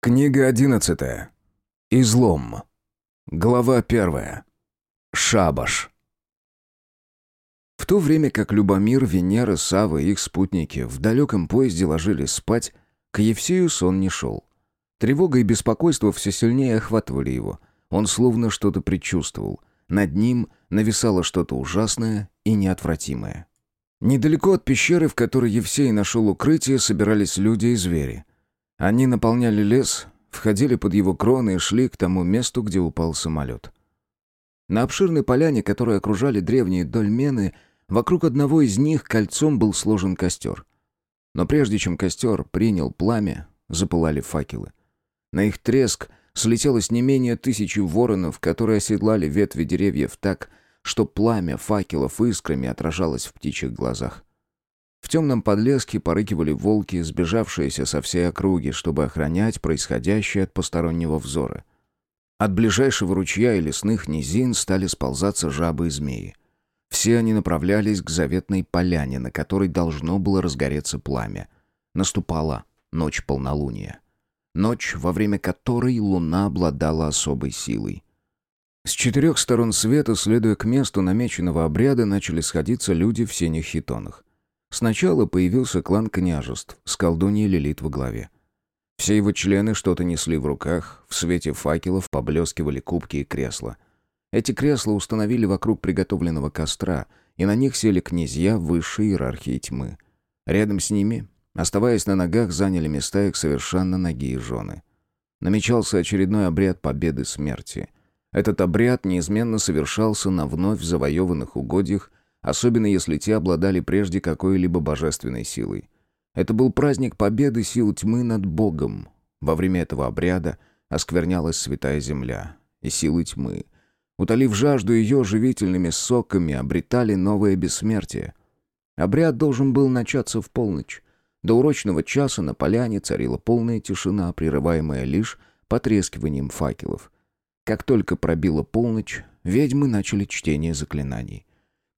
Книга одиннадцатая. Излом. Глава первая. Шабаш. В то время как Любомир, Венера, Сава и их спутники в далеком поезде ложились спать, к Евсею сон не шел. Тревога и беспокойство все сильнее охватывали его. Он словно что-то предчувствовал. Над ним нависало что-то ужасное и неотвратимое. Недалеко от пещеры, в которой Евсей нашел укрытие, собирались люди и звери. Они наполняли лес, входили под его кроны и шли к тому месту, где упал самолет. На обширной поляне, которую окружали древние дольмены, вокруг одного из них кольцом был сложен костер. Но прежде чем костер принял пламя, запылали факелы. На их треск слетелось не менее тысячи воронов, которые оседлали ветви деревьев так, что пламя факелов искрами отражалось в птичьих глазах. В темном подлеске порыкивали волки, сбежавшиеся со всей округи, чтобы охранять происходящее от постороннего взора. От ближайшего ручья и лесных низин стали сползаться жабы и змеи. Все они направлялись к заветной поляне, на которой должно было разгореться пламя. Наступала ночь полнолуния. Ночь, во время которой луна обладала особой силой. С четырех сторон света, следуя к месту намеченного обряда, начали сходиться люди в синих хитонах. Сначала появился клан княжеств с колдуньей Лилит во главе. Все его члены что-то несли в руках, в свете факелов поблескивали кубки и кресла. Эти кресла установили вокруг приготовленного костра, и на них сели князья высшей иерархии тьмы. Рядом с ними, оставаясь на ногах, заняли места их совершенно ноги и жены. Намечался очередной обряд победы смерти. Этот обряд неизменно совершался на вновь завоеванных угодьях особенно если те обладали прежде какой-либо божественной силой. Это был праздник победы сил тьмы над Богом. Во время этого обряда осквернялась святая земля, и силы тьмы, утолив жажду ее живительными соками, обретали новое бессмертие. Обряд должен был начаться в полночь. До урочного часа на поляне царила полная тишина, прерываемая лишь потрескиванием факелов. Как только пробила полночь, ведьмы начали чтение заклинаний.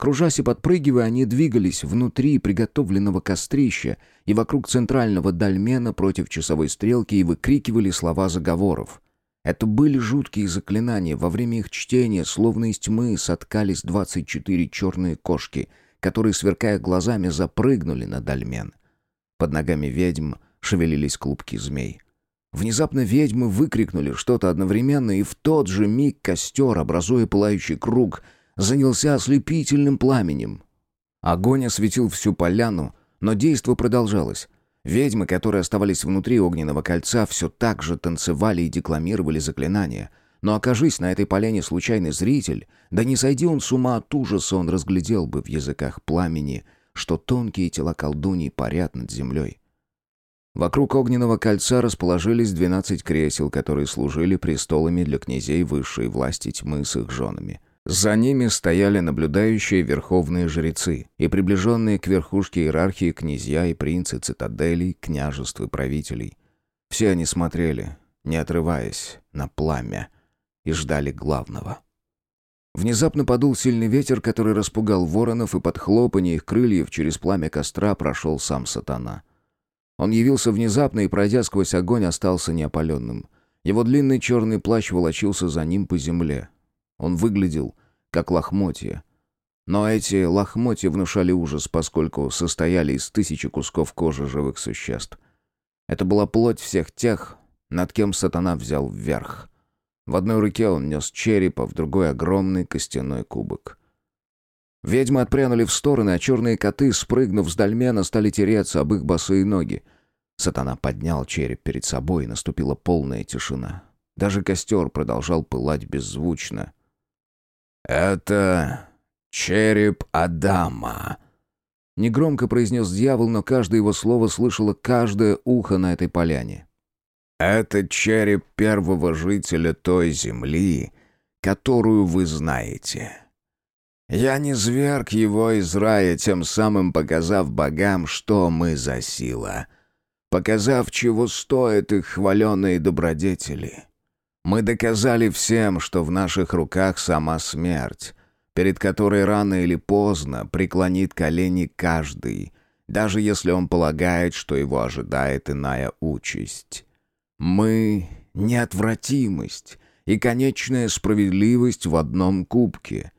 Кружась и подпрыгивая, они двигались внутри приготовленного кострища и вокруг центрального дольмена против часовой стрелки и выкрикивали слова заговоров. Это были жуткие заклинания. Во время их чтения, словно из тьмы, соткались двадцать четыре черные кошки, которые, сверкая глазами, запрыгнули на дольмен. Под ногами ведьм шевелились клубки змей. Внезапно ведьмы выкрикнули что-то одновременно, и в тот же миг костер, образуя пылающий круг — занялся ослепительным пламенем. Огонь осветил всю поляну, но действо продолжалось. Ведьмы, которые оставались внутри огненного кольца, все так же танцевали и декламировали заклинания. Но окажись на этой поляне случайный зритель, да не сойди он с ума от ужаса, он разглядел бы в языках пламени, что тонкие тела колдуний парят над землей. Вокруг огненного кольца расположились двенадцать кресел, которые служили престолами для князей высшей власти тьмы с их женами. За ними стояли наблюдающие верховные жрецы и приближенные к верхушке иерархии князья и принцы цитаделей, княжеств и правителей. Все они смотрели, не отрываясь, на пламя и ждали главного. Внезапно подул сильный ветер, который распугал воронов, и под хлопанье их крыльев через пламя костра прошел сам сатана. Он явился внезапно и, пройдя сквозь огонь, остался неопаленным. Его длинный черный плащ волочился за ним по земле, он выглядел как лохмотья. Но эти лохмотья внушали ужас, поскольку состояли из тысячи кусков кожи живых существ. Это была плоть всех тех, над кем сатана взял вверх. В одной руке он нес череп, а в другой огромный костяной кубок. Ведьмы отпрянули в стороны, а черные коты, спрыгнув с дольмена, стали тереться об их босые ноги. Сатана поднял череп перед собой, и наступила полная тишина. Даже костер продолжал пылать беззвучно. «Это череп Адама», — негромко произнес дьявол, но каждое его слово слышало каждое ухо на этой поляне. «Это череп первого жителя той земли, которую вы знаете. Я не зверг его из рая, тем самым показав богам, что мы за сила, показав, чего стоят их хваленые добродетели». Мы доказали всем, что в наших руках сама смерть, перед которой рано или поздно преклонит колени каждый, даже если он полагает, что его ожидает иная участь. Мы — неотвратимость и конечная справедливость в одном кубке.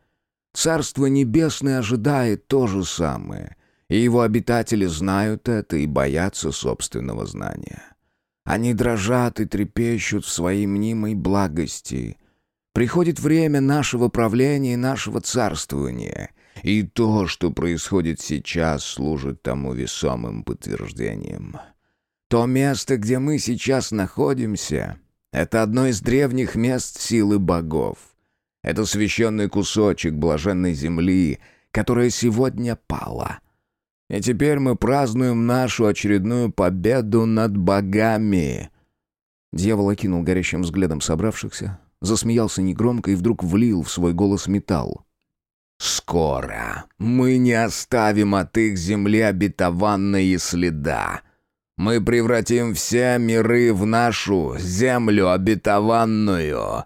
Царство Небесное ожидает то же самое, и его обитатели знают это и боятся собственного знания. Они дрожат и трепещут в своей мнимой благости. Приходит время нашего правления и нашего царствования, и то, что происходит сейчас, служит тому весомым подтверждением. То место, где мы сейчас находимся, это одно из древних мест силы богов. Это священный кусочек блаженной земли, которая сегодня пала. И теперь мы празднуем нашу очередную победу над богами. Дьявол окинул горящим взглядом собравшихся, засмеялся негромко и вдруг влил в свой голос металл. «Скоро мы не оставим от их земли обетованные следа. Мы превратим все миры в нашу землю обетованную».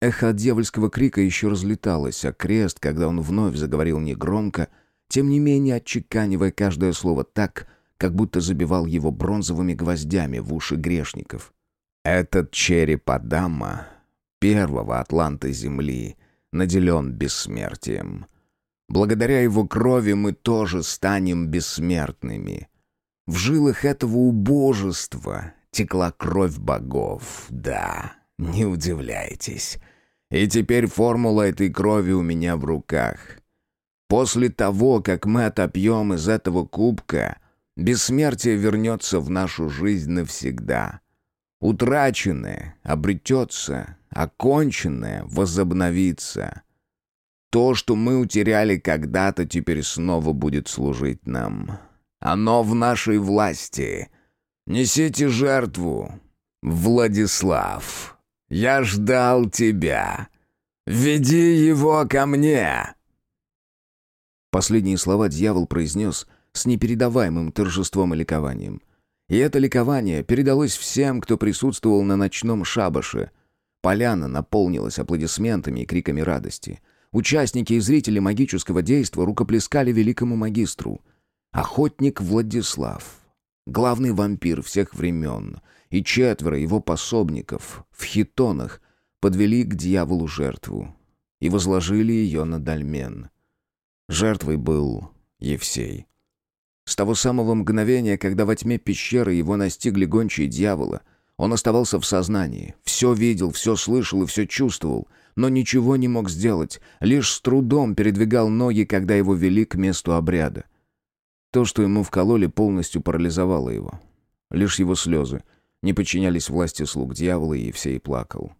Эхо от дьявольского крика еще разлеталось, а крест, когда он вновь заговорил негромко, тем не менее отчеканивая каждое слово так, как будто забивал его бронзовыми гвоздями в уши грешников. «Этот череп Адама, первого атланта Земли, наделен бессмертием. Благодаря его крови мы тоже станем бессмертными. В жилах этого убожества текла кровь богов, да, не удивляйтесь. И теперь формула этой крови у меня в руках. После того, как мы отопьем из этого кубка, бессмертие вернется в нашу жизнь навсегда. Утраченное обретется, оконченное возобновится. То, что мы утеряли когда-то, теперь снова будет служить нам. Оно в нашей власти. Несите жертву. Владислав, я ждал тебя. Веди его ко мне. Последние слова дьявол произнес с непередаваемым торжеством и ликованием. И это ликование передалось всем, кто присутствовал на ночном шабаше. Поляна наполнилась аплодисментами и криками радости. Участники и зрители магического действа рукоплескали великому магистру. Охотник Владислав, главный вампир всех времен, и четверо его пособников в хитонах подвели к дьяволу жертву и возложили ее на дольмен. Жертвой был Евсей. С того самого мгновения, когда во тьме пещеры его настигли гончие дьявола, он оставался в сознании, все видел, все слышал и все чувствовал, но ничего не мог сделать, лишь с трудом передвигал ноги, когда его вели к месту обряда. То, что ему вкололи, полностью парализовало его. Лишь его слезы не подчинялись власти слуг дьявола, и Евсей плакал.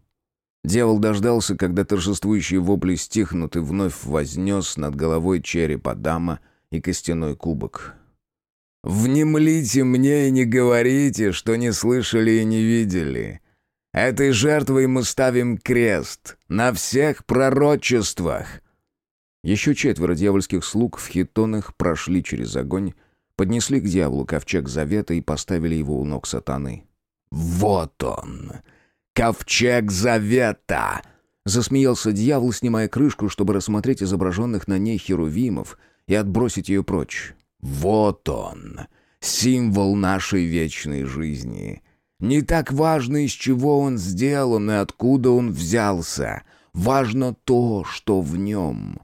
Дьявол дождался, когда торжествующие вопли стихнут, и вновь вознес над головой череп Адама и костяной кубок. «Внемлите мне и не говорите, что не слышали и не видели. Этой жертвой мы ставим крест на всех пророчествах». Еще четверо дьявольских слуг в хитонах прошли через огонь, поднесли к дьяволу ковчег завета и поставили его у ног сатаны. «Вот он! Ковчег завета!» Засмеялся дьявол, снимая крышку, чтобы рассмотреть изображенных на ней херувимов и отбросить ее прочь. «Вот он! Символ нашей вечной жизни!» Не так важно, из чего он сделан и откуда он взялся. Важно то, что в нем.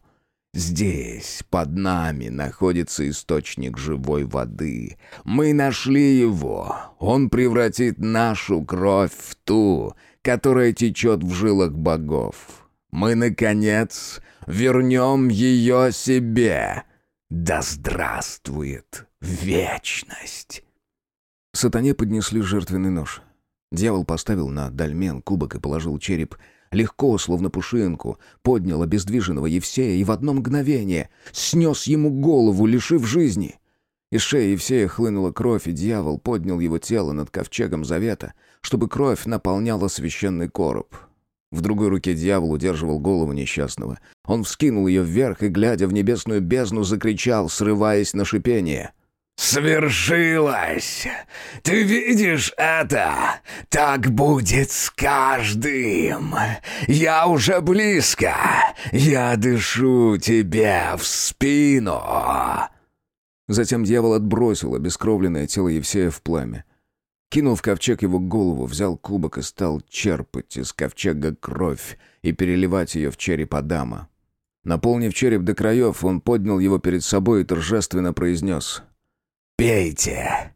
Здесь, под нами, находится источник живой воды. Мы нашли его. Он превратит нашу кровь в ту, которая течет в жилах богов. Мы, наконец, вернем ее себе. Да здравствует вечность!» Сатане поднесли жертвенный нож. Дьявол поставил на дольмен кубок и положил череп легко, словно пушинку, поднял обездвиженного Евсея и в одно мгновение снес ему голову, лишив жизни. Из шеи Евсея хлынула кровь, и дьявол поднял его тело над ковчегом завета, чтобы кровь наполняла священный короб. В другой руке дьявол удерживал голову несчастного. Он вскинул ее вверх и, глядя в небесную бездну, закричал, срываясь на шипение. «Свершилось! Ты видишь это? Так будет с каждым! Я уже близко! Я дышу тебе в спину!» Затем дьявол отбросил обескровленное тело Евсея в пламя. Кинул в ковчег его голову, взял кубок и стал черпать из ковчега кровь и переливать ее в череп Адама. Наполнив череп до краев, он поднял его перед собой и торжественно произнес «Пейте!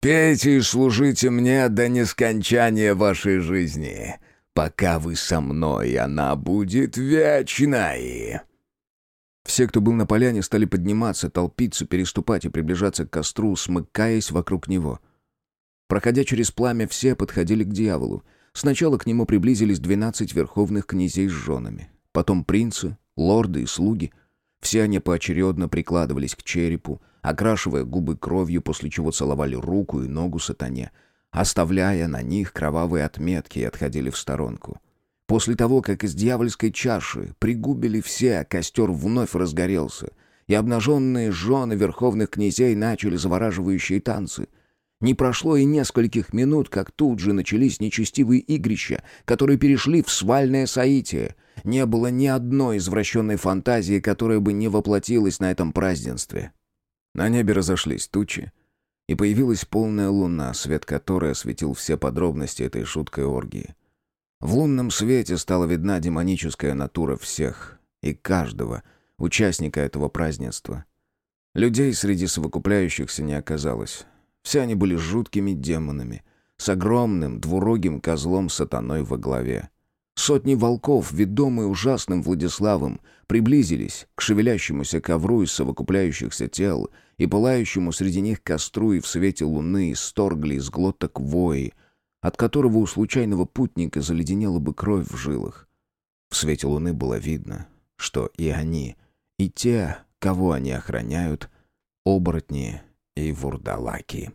Пейте и служите мне до нескончания вашей жизни. Пока вы со мной, она будет вечной!» Все, кто был на поляне, стали подниматься, толпиться, переступать и приближаться к костру, смыкаясь вокруг него. Проходя через пламя, все подходили к дьяволу. Сначала к нему приблизились двенадцать верховных князей с женами. Потом принцы, лорды и слуги. Все они поочередно прикладывались к черепу, окрашивая губы кровью, после чего целовали руку и ногу сатане, оставляя на них кровавые отметки и отходили в сторонку. После того, как из дьявольской чаши пригубили все, костер вновь разгорелся, и обнаженные жены верховных князей начали завораживающие танцы. Не прошло и нескольких минут, как тут же начались нечестивые игрища, которые перешли в свальное соитие. Не было ни одной извращенной фантазии, которая бы не воплотилась на этом празднестве. На небе разошлись тучи, и появилась полная луна, свет которой осветил все подробности этой шуткой оргии. В лунном свете стала видна демоническая натура всех и каждого участника этого празднества. Людей среди совокупляющихся не оказалось. Все они были жуткими демонами, с огромным двурогим козлом сатаной во главе. Сотни волков, ведомые ужасным Владиславом, приблизились к шевелящемуся ковру из совокупляющихся тел и пылающему среди них костру и в свете луны исторгли из глоток вои, от которого у случайного путника заледенела бы кровь в жилах. В свете луны было видно, что и они, и те, кого они охраняют, оборотни и вурдалаки.